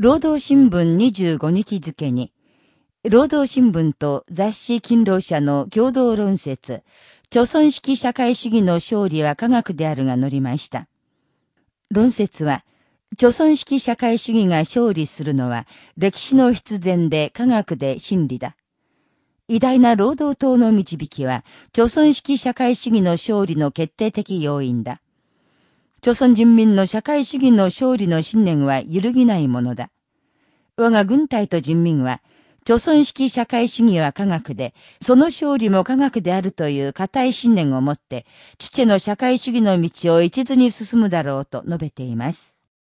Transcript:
労働新聞25日付に、労働新聞と雑誌勤労者の共同論説、朝鮮式社会主義の勝利は科学であるが載りました。論説は、朝鮮式社会主義が勝利するのは歴史の必然で科学で真理だ。偉大な労働党の導きは、朝鮮式社会主義の勝利の決定的要因だ。朝鮮人民の社会主義の勝利の信念は揺るぎないものだ。我が軍隊と人民は、朝鮮式社会主義は科学で、その勝利も科学であるという固い信念を持って、父の社会主義の道を一途に進むだろうと述べています。